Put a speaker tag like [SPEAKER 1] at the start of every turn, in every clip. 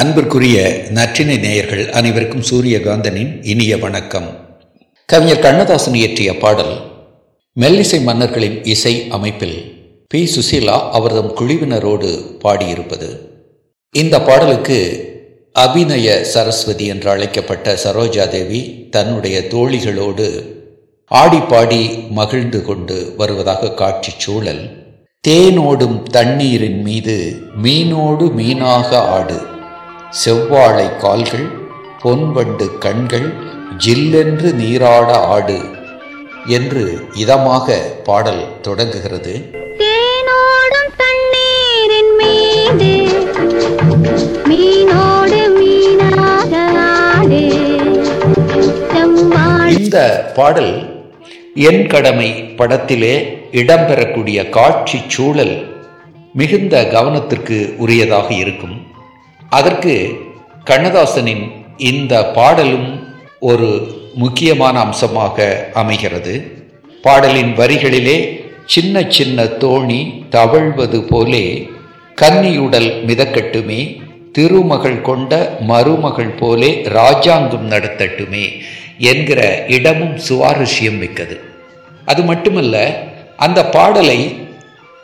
[SPEAKER 1] அன்பிற்குரிய நற்றினை நேயர்கள் அனைவருக்கும் சூரியகாந்தனின் இனிய வணக்கம். கவிஞர் கண்ணதாசன் இயற்றிய பாடல் மெல்லிசை மன்னர்களின் இசை அமைப்பில் பி. சுசீலா அவர்தம் குழுவினரோடு பாடியிருப்பது. இந்த பாடலுக்கு அபிநய சரஸ்வதி என்று அழைக்கப்பட்ட சரோஜா தேவி தன்னுடைய தோழிகளோடு ஆடி பாடி மகிழ்ந்து கொண்டு வருவதாக காட்சி சூழல். தேனோடும் தண்ணீரின் மீது மீனோடு மீனாக ஆடு. செவ்வாழை கால்கள் பொன்வண்டு கண்கள் ஜில்லென்று நீராட ஆடு என்று இதமாக பாடல் தொடங்குகிறது.
[SPEAKER 2] தேனோடும் தண்ணீரின் மீது மீனோடு மீனாக ஆடு. செவ்வாழை
[SPEAKER 1] இந்த பாடல் என் கடமை படத்திலே இடம்பெறக்கூடிய காட்சி சூழல் மிகுந்த கவனத்திற்கு உரியதாக இருக்கும். அதற்கு கண்ணதாசனின் இந்த பாடலும் ஒரு முக்கியமான அம்சமாக அமைகிறது. பாடலின் வரிகளிலே சின்ன சின்ன தோணி தவழ்வது போலே கன்னியுடல் மிதக்கட்டுமே திருமகள் கொண்ட மருமகள் போலே ராஜாங்கம் நடத்தட்டுமே என்கிற இடமும் சுவாரஸ்யம் மிக்கது. அது மட்டுமல்ல அந்த பாடலை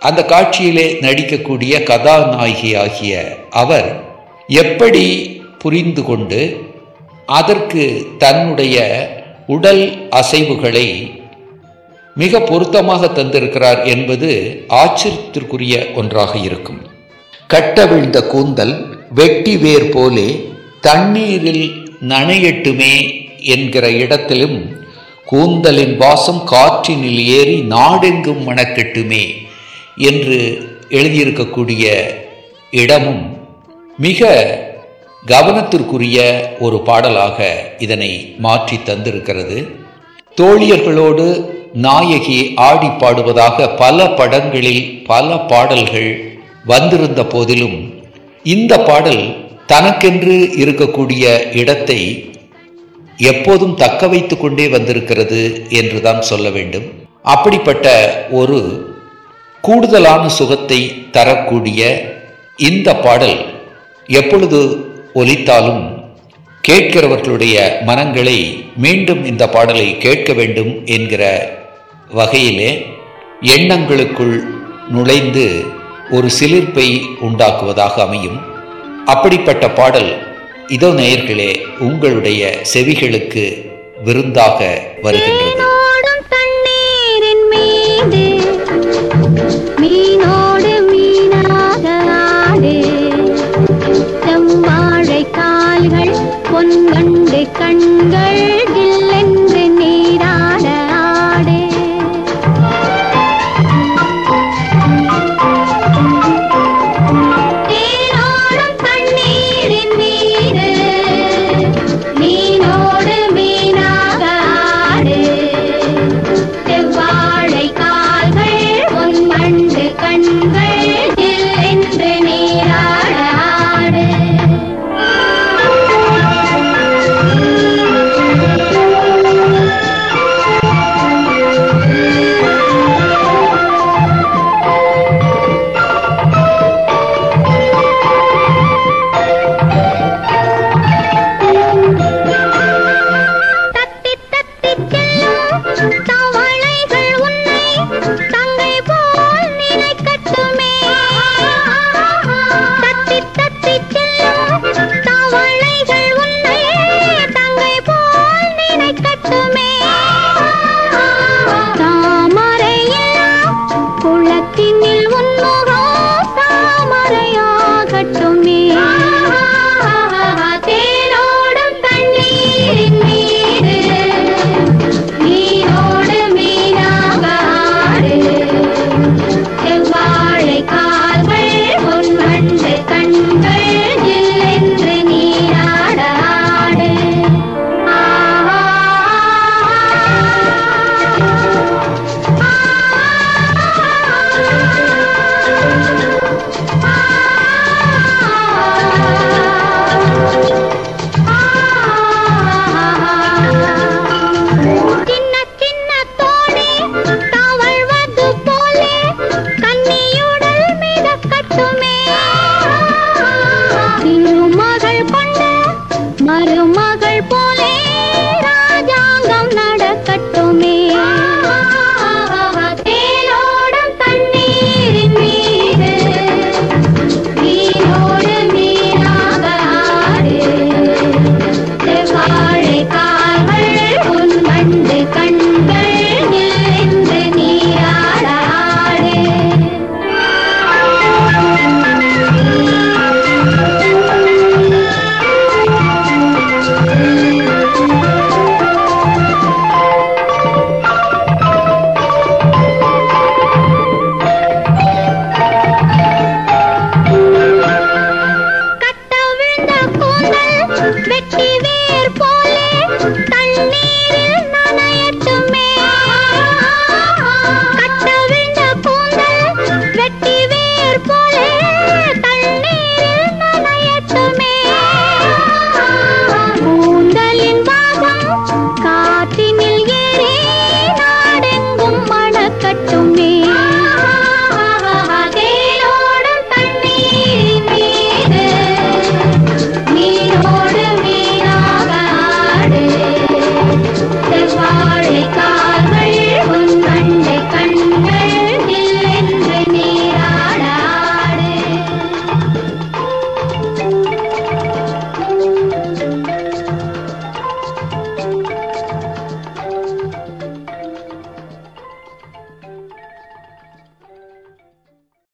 [SPEAKER 1] அந்த காட்சியிலே நடிக்கக்கூடிய கதாநாயகி ஆகிய அவர் எப்படி புரிந்து கொண்டு அதற்கு தன்னுடைய உடல் அசைவுகளை மிக பொருத்தமாக தந்திருக்கிறார் என்பது ஆச்சரியத்திற்குரிய ஒன்றாக இருக்கும். கட்டவிழ்ந்த கூந்தல் வெட்டி வேர் போலே தண்ணீரில் நனையட்டுமே என்கிற இடத்திலும் கூந்தலின் வாசம் காற்றினில் ஏறி நாடெங்கும் மணக்கட்டுமே என்று எழுதியிருக்கக்கூடிய இடமும் மிக கவனத்திற்குரிய ஒரு பாடலாக இதனை மாற்றி தந்திருக்கிறது. தோழியர்களோடு நாயகி ஆடி பாடுவதாக பல படங்களில் பல பாடல்கள் வந்திருந்த போதிலும் இந்த பாடல் தனக்கென்று இருக்கக்கூடிய இடத்தை எப்போதும் தக்க வைத்து கொண்டே வந்திருக்கிறது என்றுதான் சொல்ல வேண்டும். அப்படிப்பட்ட ஒரு கூடுதலான சுகத்தை தரக்கூடிய இந்த பாடல் எப்பொழுது ஒலித்தாலும் கேட்கிறவர்களுடைய மனங்களை மீண்டும் இந்த பாடலை கேட்க வேண்டும் என்கிற வகையிலே எண்ணங்களுக்குள் நுழைந்து ஒரு சிலிர்ப்பை உண்டாக்குவதாக அமையும். அப்படிப்பட்ட பாடல் இதோ நேயர்களே உங்களுடைய செவிகளுக்கு விருந்தாக வருகின்றது.
[SPEAKER 2] மரமா